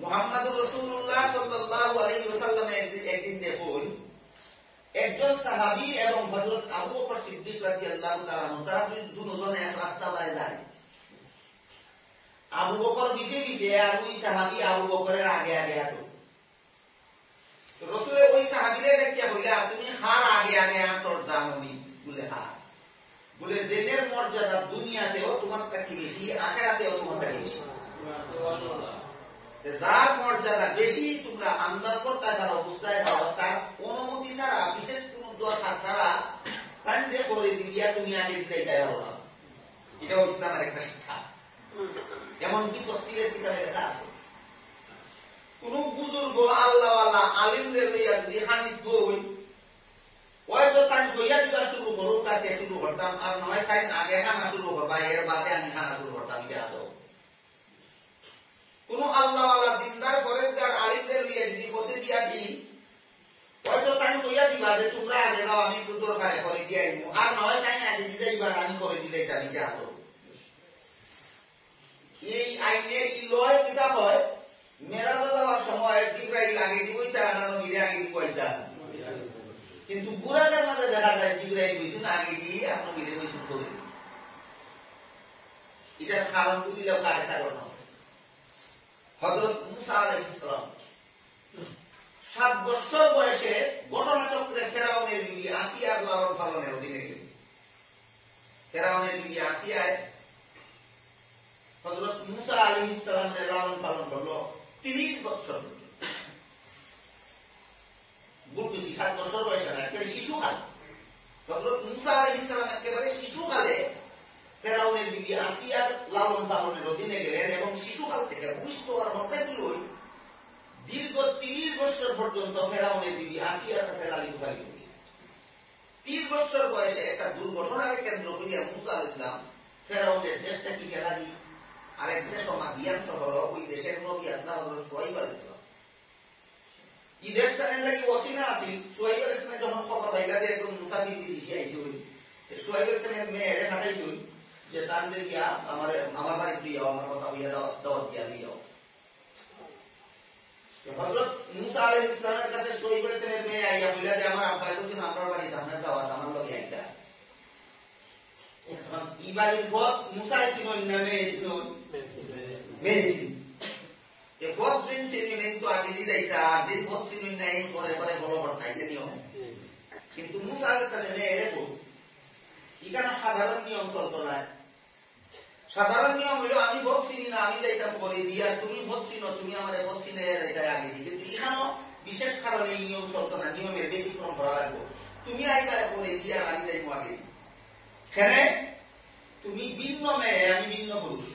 মোহাম্মদ রসুল্লাহ সাল্লাহ আলাইসাল্লাম একদিন আর ওই সাহাবি আগে আগে হাঁটো রসুলে ওই বলে হার। বলে জেনের মর্যাদা দুনিয়াতেও তোমার কাছে বেশি, আখেরাতেও তোমার কাছে বেশি। যার মর্যাদা বেশি তোমরা আন্দাজ করতে যাও বুঝতে যাও তার অনুমতি ছাড়া, বিশেষ কোন দরকার ছাড়া করে দিয়া তুমি আগে দিতে না। ইসলামের একটা শিক্ষা। এমনকি তফসিলের কিতাবে লেখা আছে, কোন বুজুর্গ আল্লাহ আলিমদের লইয়া যদি হানিত হয়তো তাই দিবা শুরু করুক, তাকে শুরু করতাম, আর নয় তাই আগে খানা শুরু করবা, এর বাদে আমি খানা শুরু করতাম আদৌ কোন আল্লাহ দিনদার ফরেজগার আলিমদের লইয়া যদি হতে দিয়াছি হয়তো তাই কইয়া দিবা যে, তোমরা আগে যাও, আমি একটু দরকারে করে দিয়ে আইব আর নয়, তাই আগে দিতে দিবা আমি করে দিতে এই আইনের ই লয় হয়? মেরাজা সময় জিব্রাইল আগে দিবই না নবীরে আগে দিবই তা কিন্তু বুড়াদের মাঝে দেখা যায় জিব্রাইল বইছুন আগে দিয়ে মিলে বইছুন করে কারণ কারণ হজরত মুসা আলাইসালাম সাত বছর বয়সে ঘটনাচক্রে ফেরাউনের বিবি আসিয়ার লালন পালনের অধীনে গেল। ফেরাউনের বিবি আসিয়ায় হজরত মুসা আলী ইসলামের লালন পালন করল তিরিশ বছর বলতেছি, সাত বছর বয়সে না, একেবারে শিশুকাল। হজরত মুসা আলী ইসলাম একেবারে শিশুকালে ফেরাউনের বিবি আসিয়ার লালন পালনের অধীনে গেলেন এবং শিশুকাল থেকে পুষ্ট হওয়ার মধ্যে কি হই দীর্ঘ তিরিশ বছর পর্যন্ত ফেরাউনের বিবি আসিয়ার কাছে লালিত পালিত তিরিশ বছর বয়সে একটা দুর্ঘটনার কেন্দ্র করিয়া মুসা ইসলাম ফেরাউনের দেশ থেকে গেলারি আরেক দেশ মাদিয়ান শহর, ওই দেশের নবী আসলাম সোয়াইব আল ইসলাম এই দেশটানের লাগি অচিনা আছিল। সোয়াইব আল যখন খবর পাইলা যে একদম মুসাফির দিদি আইসি হই সোয়াইব আল ইসলামের মেয়েরে হাঁটাইছিল যে তার গিয়া আমার আমার বাড়ি দিয়ে আমার কথা হইয়া দাওয়াত দিয়া দিয়ে হজরত মুসা আলহ ইসলামের কাছে সই করেছেন মেয়ে আইয়া বললা যে, আমার বাড়ি আপনার দাওয়াত আমার লগে আইতা। কিন্তু মুসা মেয়ে সাধারণ নিয়ম চলতো না সাধারণ নিয়ম হইল, আমি ভোট না আমি যাইতাম দিই আর তুমি ভোট চিনো তুমি আমার ভোট চিনে যাইতাই আগে দিই কিন্তু এখানেও বিশেষ কারণে এই নিয়ম চলতো না, নিয়মের ব্যতিক্রম করা লাগবে। তুমি আইতারে দিই আর আমি যাইবো আগে দিই কেনে তুমি ভিন্ন মেয়ে, আমি ভিন্ন পুরুষ।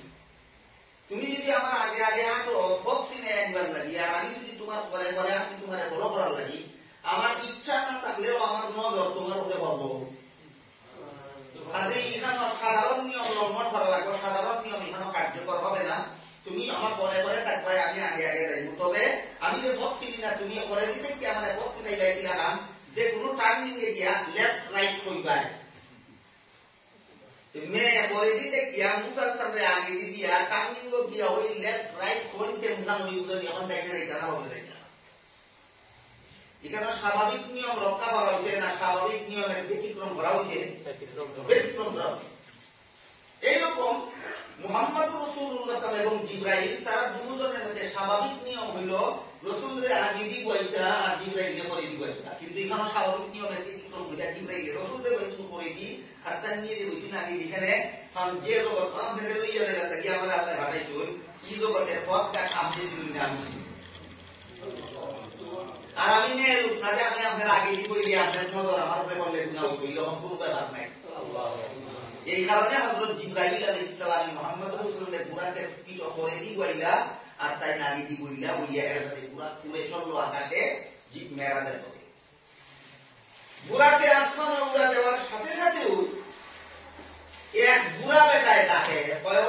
তুমি যদি আমার আগে আগে আটো ভোট চিনে আনবার লাগি, আর আমি যদি তোমার পরে পরে আমি তোমার বড় করার লাগি, আমার ইচ্ছা না থাকলেও আমার নজর তোমার উপরে পাবো কাজে এখানে সাধারণ নিয়ম লঙ্ঘন করা লাগবে সাধারণ নিয়ম এখানে কার্যকর হবে না। তুমি আমার পরে পরে থাকবে আমি আগে আগে যাইব। তবে আমি যে পথ চিনি না, তুমি পরে দিতে কি আমার পথ চিনাই যাই কিনা নাম যে কোনো টার্নিং এ গিয়া লেফট রাইট পরে দিতে গিয়া মুসাল সামনে আগে দি দিয়া টার্নিং গিয়া ওই লেফট রাইট হইতে মুসা নবী বুঝে এখন ডাইনে যাইতা না হবে এখানে স্বাভাবিক নিয়ম রক্ষা করা হয়েছে না স্বাভাবিক নিয়মের ব্যতিক্রম করা হয়েছে? ব্যতিক্রম করা হয়েছে। এইরকম মোহাম্মদ রসুল্লাহ এবং জিব্রাইল তারা দুজনের মধ্যে স্বাভাবিক নিয়ম হইল রসুলের আগে দিব এটা আর করে দিব এটা কিন্তু এখানে স্বাভাবিক নিয়মের ব্যতিক্রম বৈঠক করে দি আর তার নিয়ে যে এখানে যে জগৎ আমাদের লইয়া দেখা থাকি আমরা আল্লাহ কি জগতের পথটা সামনে আমি আর আমি না যে আমি আপনার আগে দিব আপনার নজর আমার উপরে বললে গুণা হইব এরকম কোনো ব্যাপার নাই। এই কারণে হজরত জিব্রাহিল আলী ইসলাম মোহাম্মদ রসুলের পিঠ করে দি আর তাই নাগি দি বুড়া তুলে চলল আকাশে বুড়াকে আসমান উড়া দেওয়ার সাথে সাথেও এক বুড়া বেটায় ডাকে, কয়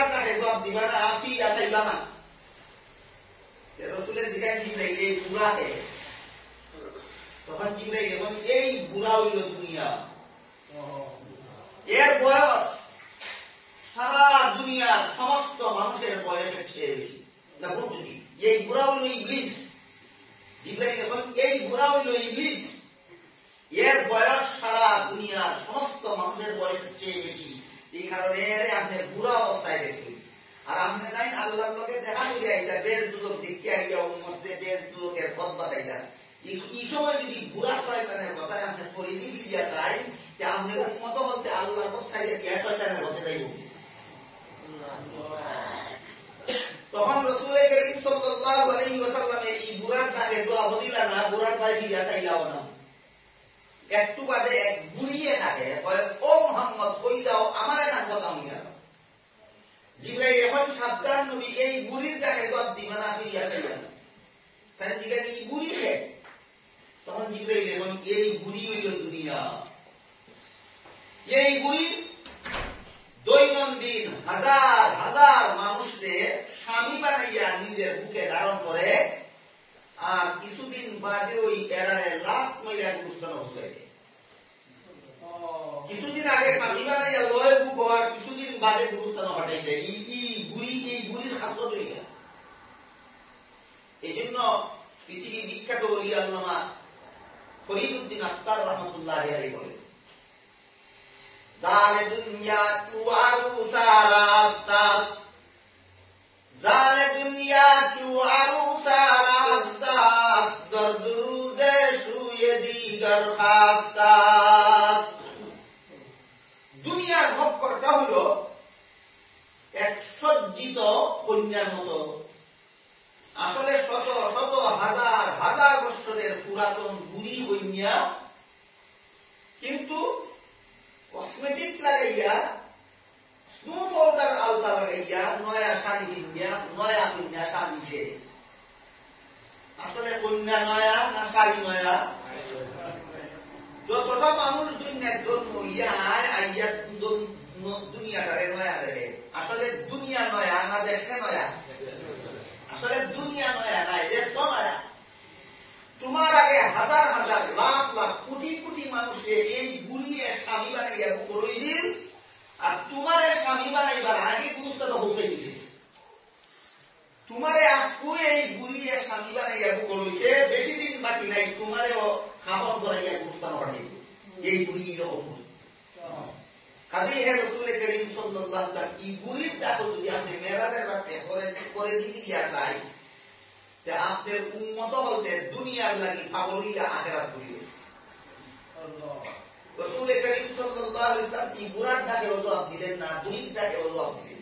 টাকা জবাব দিবা না আপি আসাইবা না রসুলের দিকায় জিবরাইল এই গুণা হে তখন জিবরাইল এবং এই গুণা হইল দুনিয়া। এর বয়স সারা দুনিয়ার সমস্ত মানুষের বয়স চেয়ে বেশি। দেখুন যদি এই গুণা হইল ইংলিশ জিবরাইল এবং এই গুণা হইল ইংলিশ কারণে আপনি বুড়া অবস্থায় দেখছেন আর আপনি জানেন আল্লাহর লোকে দেখা করি আইতা বের দুদক দেখতে আইয়া উন্মতে বের দুদকের পথ বাতাইতা দিয়া দিয়া তখন রসুল করিম সাল্লাল্লাহু দোয়া বদিলা না, বুড়ার পায়ে ফিরিয়া চাইলাও না। একটু বাদে এক বুড়িয়ে থাকে ও মোহাম্মদ কই দাও, আমার নাম কথা হইয়া জিব্রাইল এখন সাবধান নবী, এই বুড়ির ডাকে জবাব দিবে না ফিরিয়া চাইবে না। তাই জিজ্ঞাসা এই বুড়ি হে? তখন জিব্রাইল এখন, এই বুড়ি হইল দুনিয়া। এই বুড়ি দৈনন্দিন হাজার হাজার মানুষকে স্বামী বানাইয়া নিজের বুকে ধারণ করে আর কিছুদিন বাদে ওই এরারে লাখ মহিলা গুরুস্থান হচ্ছে কিছুদিন আগে স্বামী কিছুদিন বাদে গুরুস্থান হটাই যায় এই বুড়ি এই বুড়ির খাসত হইয়া এই জন্য পৃথিবীর বিখ্যাত বলি আল্লামা ফরিদুদ্দিন আক্তার রহমতুল্লাহ আলী বলে Zale dunya দুনিয়ার মক্করটা হল এক সজ্জিত কন্যার মতো। আসলে শত শত হাজার হাজার বৎসরের পুরাতন বুড়ি কন্যা, কিন্তু কসমেটিক লাগাইয়া আলতা লাগাইয়া নয়া শাড়ি পিন্ধিয়া নয়া পিন্ধিয়া সাজিছে আসলে কন্যা নয়া না শাড়ি নয়া? যতটা মানুষ দুনিয়ার জন্ম ইয়া আইয়া দুনিয়াটারে নয়া দেখে আসলে দুনিয়া নয়া না দেখে নয়া? আসলে দুনিয়া নয়া নাই, দেশ নয়া। তোমার আগে হাজার হাজার লাখ লাখ কোটি কোটি মানুষের এই বুড়িয়ে স্বামী বানাইয়া করই দিল আর তোমার স্বামী বানাইবার আগে গুরুত্ব হতে দিছে তোমারে এই বুড়িয়ে স্বামী বানাইয়া করইছে বেশি দিন বাকি নাই, তোমারেও খাবন করাইয়া গুরুত্ব পাঠিয়ে এই কাজেই হে রসুল এই বুড়ির ডাক যদি আপনি করে করে দিয়া যায় যে আপনার উন্মত বলতে দুনিয়ার লাগি পাগলিয়া আখেরাত করিবে। রসুল করিম সাল্লাল্লাহু আলাইহি ওয়াসাল্লাম এই বুড়ার ডাকে দিলেন না বুড়ির ডাকে দিলেন।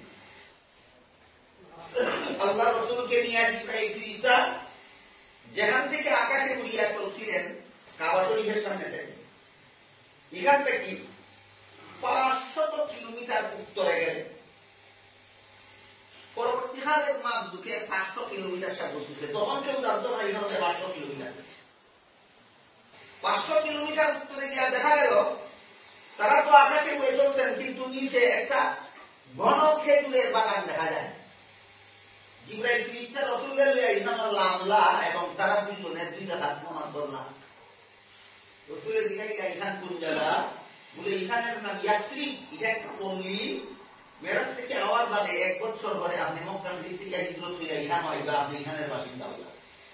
আল্লাহ রসুলকে নিয়ে জিব্রাইল ফিরিস্তা যেখান থেকে আকাশে উড়িয়া চলছিলেন, কাবা শরীফের সামনে থেকে। এখান থেকে পাঁচশত কিলোমিটার উত্তরে গেলেন। পরবর্তী হালের মাপ দুকে পাঁচশো কিলোমিটার সে তখন কেউ জানতো না এখানে পাঁচশো কিলোমিটার। পাঁচশো কিলোমিটার উত্তরে গিয়া দেখা গেল, তারা তো আকাশে উড়ে চলছেন কিন্তু নিচে একটা ঘন খেজুরের বাগান দেখা যায়। থেকে এক বছর পরে আপনি মক্কা শরীফ থেকে হিজরত ইহান হইবা, আপনি ইহানের বাসিন্দা হইবা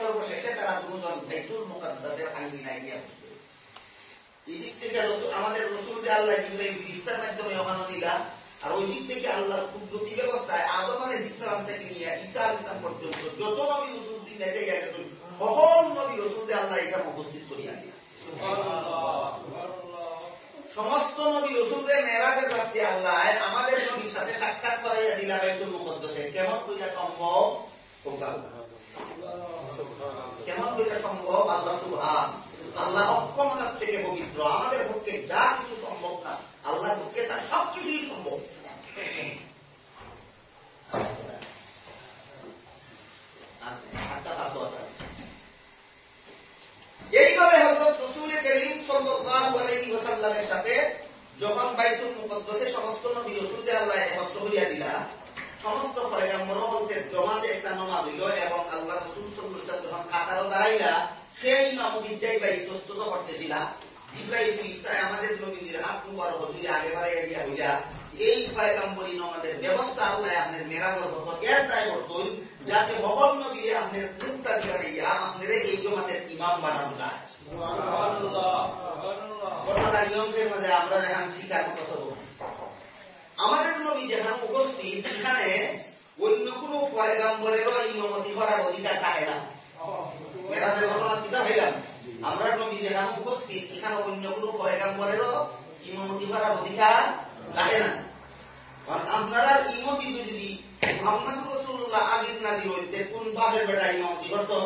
সর্বশেষে তারা দুজন ভাইতুল মোকাদ্দাসের আঙ্গিনায় গিয়া বসবে। এই দিক থেকে আমাদের রসুল আল্লাহ জিব্রাহিল ইস্তার মাধ্যমে ওখানে নিলা আর ওই দিক থেকে আল্লাহর কুদরতি ব্যবস্থায় আদম ইসলাম থেকে নিয়ে ঈসা ইসলাম পর্যন্ত যত নবী রসুল দিনে গেছেন, সকল নবী রসুলকে আল্লাহ এখানে উপস্থিত করিয়া দিয়া সমস্ত নবী রসুলদের মেয়েরাজের রাত্রে আল্লাহ আমাদের নবীর সাথে সাক্ষাৎ করাইয়া দিলা বাইতুল মুকদ্দাসে কেমন করিয়া সম্ভব? কেমন করে সম্ভব আল্লাহ সুহান আল্লাহ অক্ষমতার থেকে পবিত্র। আমাদের পক্ষে যা কিছু সম্ভব না আল্লাহর পক্ষে তার সবকিছুই সম্ভব। এইভাবে হজরত রসুল করিম সাল্লাল্লাহু আলাইহি ওয়াসাল্লামের সাথে যখন বাইতুল মুকদ্দাসে সমস্ত নবী রসুলকে আল্লাহ একত্র করিয়া দিলা, সমস্ত পয়গাম্বর বলতে জমাতে একটা নমাজ হইল এবং আল্লাহ রসুল দাঁড়াইলা সেই প্রস্তুত করতেছিলা। জিব্রাইল আমাদের নবীদের হাত মুবারক দুই আগে বাড়াইয়া দিয়া হইলা। এই পয়গাম্বরী নমাজের ব্যবস্থা আল্লাহ আপনার মেরাজর হতো এর দায় করতই যাতে সকল নবী আপনার মুক্তা দিয়া আপনার এই জমাতের ইমাম বানানো যায়। ঘটনাটা নিয়মের মধ্যে আমরা যেখানে শিকার কথা আমাদের নবী যেখানে উপস্থিত সেখানে অন্য কোন পয়গাম্বরেরও ইমামতি করার অধিকার থাকে না। আমরা নবী যেখানে উপস্থিত। এখানে অন্য কোন পয়গাম্বরেরও ইমামতি করার অধিকার থাকে না। আপনারা ইমামতি যদি মোহাম্মদ কোন বাপের বেটা ইমামতি করতো?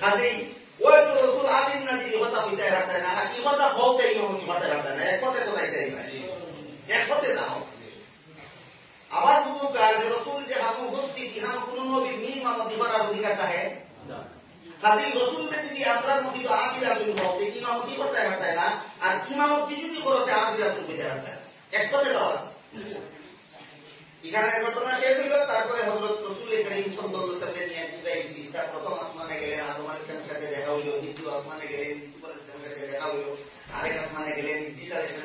কাজেই ওই তো রসুল আদিন নাজির কথা হইতে না, আর কথা হতে না। এক পথে আবার কোনো কাজ রসুল যে হাম উপস্থিত ইহাম কোন নবীর নি ইমামতি করার অধিকার থাকে কাজেই রসুলকে যদি আপনার মধ্যে তো আদিরা তুমি হতে ইমামতি করতে হারতে না আর ইমামতি যদি করতে আদিরা তুমি হইতে হারতে এক কথা যাওয়া এখানে ঘটনা শেষ হইল তারপরে হজরত রসুল করিম সাল্লাল্লাহু নিয়ে জিব্রাইল ফিরিস্তা প্রথম আসমানে গেলেন আদম আলাইহিস সাথে দেখা হইল দ্বিতীয় আসমানে গেলেন আলাইহিস সাথে দেখা হইল। আরেক আসমানে গেলেন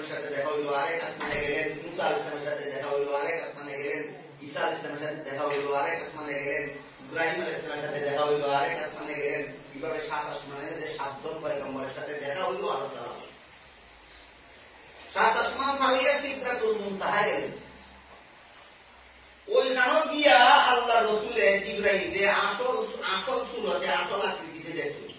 সাথে দেখা হইল, আরেক আসমানে গেলেন, মুসা সাথে দেখা হইল, আরেক আসমানে গেলেন, ঈসা সাথে দেখা হইল, আরেক আসমানে গেলেন, ইব্রাহিম সাথে দেখা হইল, আরেক আসমানে গেলেন সাত আসমানে যে সাতজন পয়গম্বরের সাথে দেখা হইল সাত আসমান গিয়া আল্লাহ রসুলে জিব্রাইলে আসল আসল সুরতে, আসল আকৃতিতে দেখছিল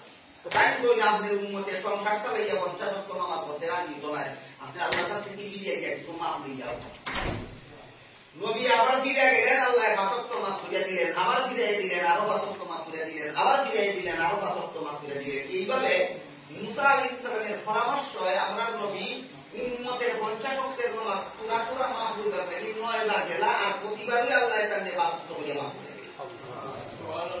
তাই আপনি আল্লাহ কাছ থেকে ফিরিয়ে গিয়ে একটু দিলেন আমরা নবী উন্মতের পঞ্চাশ অক্টের নামাজ গেলা আর প্রতিবারই আল্লাহ তাদের বাসত্ব করে মাপ করে একবারে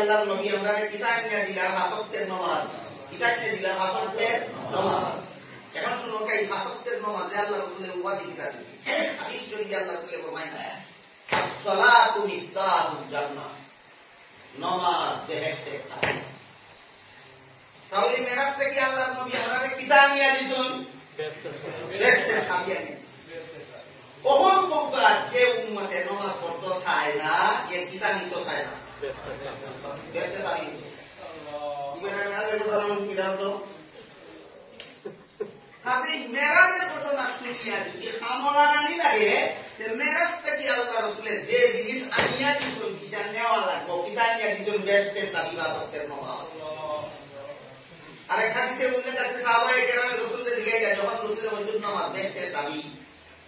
মেরাজ থেকে আল্লাহ নবী আমরা কিতাব নিয়ে দিলাম পাঁচকের নামাজ। কিতাব নিয়ে দিলাম পাঁচকের নামাজ। এখন শুনো এই পাঁচকের নামাজে আল্লাহ রসুলের উপাধি কিতাব হাদিস শরীফে আল্লাহ রসুলের ফরমায় সালাতু মিফতাহুল জান্নাহ। নামাজ চাবি তাহলে মেরাজ থেকে আল্লাহ নবী আমরা কিতাব নিয়ে দিছেন বেহেশতের চাবি কখন বলবা যে উম্মতে নামাজ পড়তে চায় না এ কিতাব নিতে চায় না। মেরাজের ঘটনা শুনিয়া যদি আমলা নানি লাগে মেরাজ থেকে আল্লাহ রসুলের যে জিনিস আনিয়া দিচ্ছেন কিতা নেওয়া লাগবো। কিতা আনিয়া দিচ্ছেন বেস্টের চাবি বা তত্ত্বের নমাজ। আর একটা দিতে উল্লেখ আছে, সাহাবায়ে কেরামে রসুলের দিকে যখন রসুলের মজুদ নামাজ বেস্টের চাবি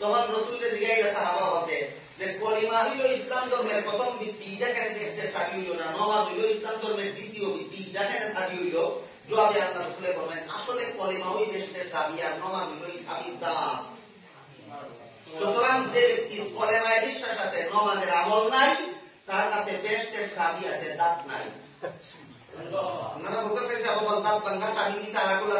তখন রসুলের দিকে সাহাবা হতে যে, কলিমা হইল ইসলাম ধর্মের প্রথম ভিত্তি যেখানে বেস্টের চাবি হইল না? নমাজ হইল ইসলাম ধর্মের দ্বিতীয় ভিত্তি যেখানে চাবি হইল? জবাবে আল্লাহ রসুলে আসলে কলিমা ওই চাবি আর হইল চাবির দাম। সুতরাং যে ব্যক্তির কলেমায় বিশ্বাস আছে, নমাজের আমল নাই, তার কাছে বেস্টের সাবি আছে, দাঁত নাই। আপনারা বুঝতে আবু দাঁত ভাঙ্গা সাবি কি তালাকুলা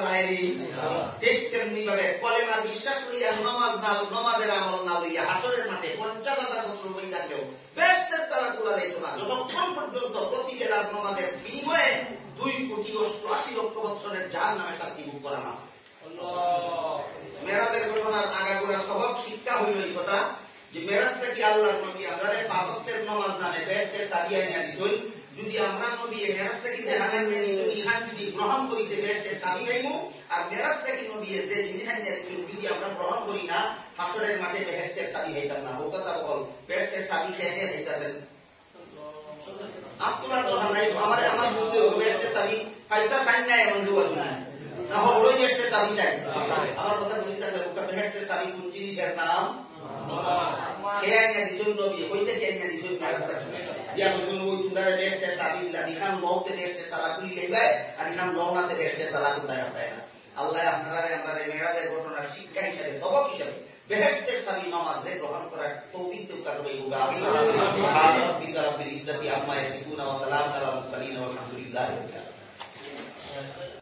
ঠিক তেমনি ভাবে কলেমার বিশ্বাস লইয়া নমাজ না নমাজের আমল না লইয়া হাসরের মাঠে পঞ্চাশ হাজার বছর হয়ে থাকলেও বেস্টের তালাকুলা দিত না যতক্ষণ পর্যন্ত প্রতি বেলার নমাজের বিনিময়ে দুই কোটি অষ্টআশি লক্ষ বছরের যার নামে শান্তি মুখ করা না। মেরাজের ঘটনার আগাগোড়া সবক শিক্ষা হইল এই কথা যে মেরাজটা কি আল্লাহর নবী আমরা পাঁচত্বের নমাজ নামে বেহেস্তের সাবিয়া নিয়ে দিতই যদি আমরা নবী মেরাজ থেকে যে যদি ইহান যদি গ্রহণ করিতে বেহেস্তের সাবি গাইমু আর মেরাজ থেকে নবী যে জিনিস নিয়ে যদি আমরা গ্রহণ করি না, হাসরের মাঠে বেহেস্তের সাবি হইতাম না। ও কথা বল বেহেস্তের সাবি খেয়ে নিয়ে দিতেছেন আপনার কথা নাই আমার আমার বুঝতে হবে বেহেস্তের সাবি সাইন নাই, এমন দুয়া না হলো বেহেস্তের সাবি চাই। আমার কথা বুঝতে থাকলে ওটা বেহেস্তের সাবি কোন জিনিসের নাম? খেয়াnya disuruh nabi hoite kenya disuruh nasta sabi la dikan maute beste talakuli lebai adikan lona te beste talakul daya daya আল্লাহ আপনারা আমরা মেয়েরাদের ঘটনার শিক্ষা হিসেবে সবক হিসেবে বেহেস্তের স্বামী নামাজে গ্রহণ করার